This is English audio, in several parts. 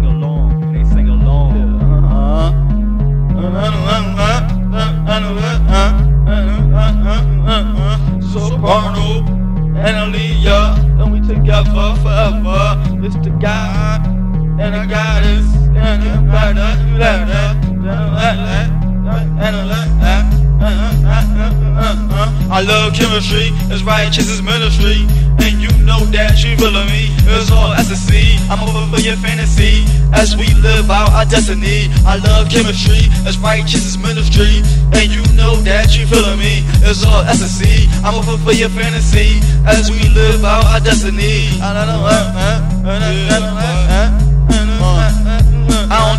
sing along. They sing along. And we together forever. It's the and the goddess I love chemistry, it's righteous as ministry. And you know that you feeling me. It's all ecstasy. I'm over for your fantasy. As we live out our destiny. I love chemistry, it's righteous as ministry. And you know that you feeling me. It's all ecstasy. I'm over for your fantasy. As we live out our destiny. I don't know. I don't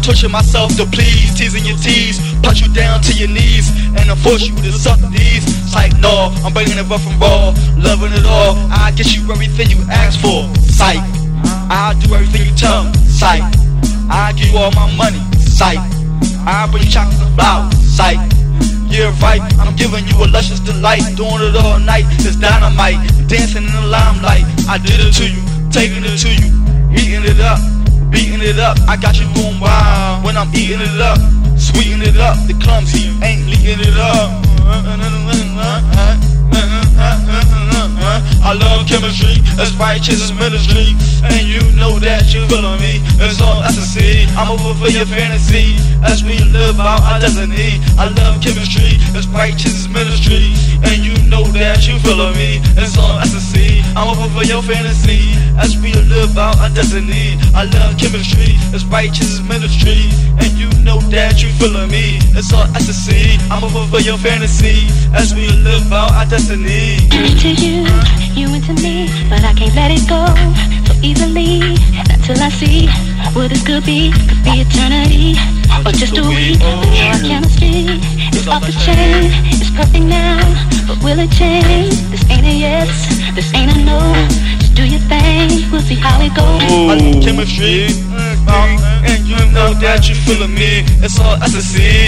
torture myself to please, teasing your tease, punch you down to your knees, and I force you to suck these. It's like, no, I'm bringing it rough and raw, loving it all. I get you everything you ask for, sight. I do everything you tell me, sight. I give you all my money, sight. I bring you chocolate and flowers, sight. Yeah, right, I'm giving you a luscious delight, doing it all night. It's dynamite, dancing in the limelight. I did it to you, taking it to you, eating it up beating it up. I got you going wild when I'm eating it up, sweetening it up. The clumsy ain't leaking it up. I love chemistry, that's righteous ministry. And you know that you feeling me, it's all ecstasy. I'm over for your fantasy, as we live out our destiny. I love chemistry, it's righteous ministry. And you know that you feeling me, it's all ecstasy. I'm over for your fantasy, as we live out our destiny. I love chemistry, it's righteous ministry. And you know that you feeling me, it's all ecstasy. I'm over for your fantasy, as we live out our destiny. to you, you into me, but I can't let it go so easily. Till I see what this could be, could be eternity or just a week. But your chemistry is off the chain, it's perfect now, but will it change? This ain't a yes, this ain't a no. Just do your thing, we'll see how it goes. I love chemistry, and you know that you're feeling me. It's all ecstasy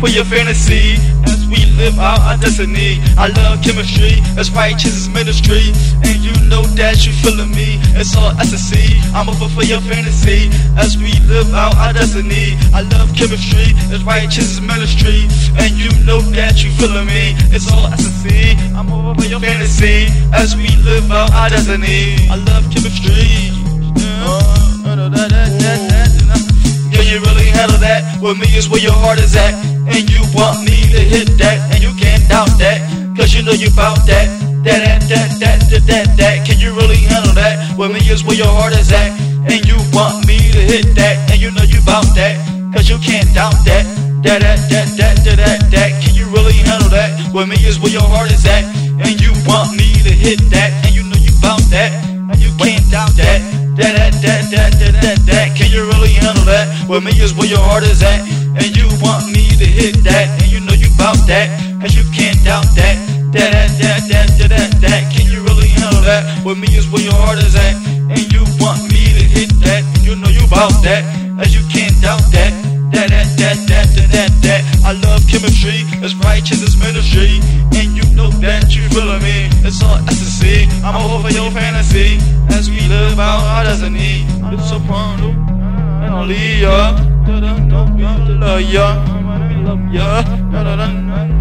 for your fantasy as we live out our destiny. I love chemistry, it's righteous as ministry, and you know that you're feeling me. It's all ecstasy. I'm over for your fantasy as we live out our destiny. I love chemistry, it's righteous as ministry, and you know that you're feeling me. It's all ecstasy. I'm over for your fantasy as we live out our destiny. I love chemistry. With me is where your heart is at. And you want me to hit that, and you can't doubt that. Cause you know you bout that. That, that, that, that, that, that, that. Can you really handle that? With me is where your heart is at. And you want me to hit that, and you know you bout that. Cause you can't doubt that. That, that, that, that, that, that, that. Can you really handle that? With me is where your heart is at. And you want me to hit that, and you know you bout that. And you can't doubt that. That, that, that, that, that, that, that. Can you really handle that? With me is where your heart is at. And you want me to hit that, and you know you bout that. Cause you can't doubt that. That, that, that, that, that, that. Can you really handle that? With me is where your heart is at. And you want me to hit that, and you know you bout that. As you can't doubt that. That, that, that, that, that, that, that. I love chemistry, it's righteous as ministry. And you know that you feeling me. It's all ecstasy. I'm over your fantasy. As we live out our destiny. Be the lawyer. Love ya.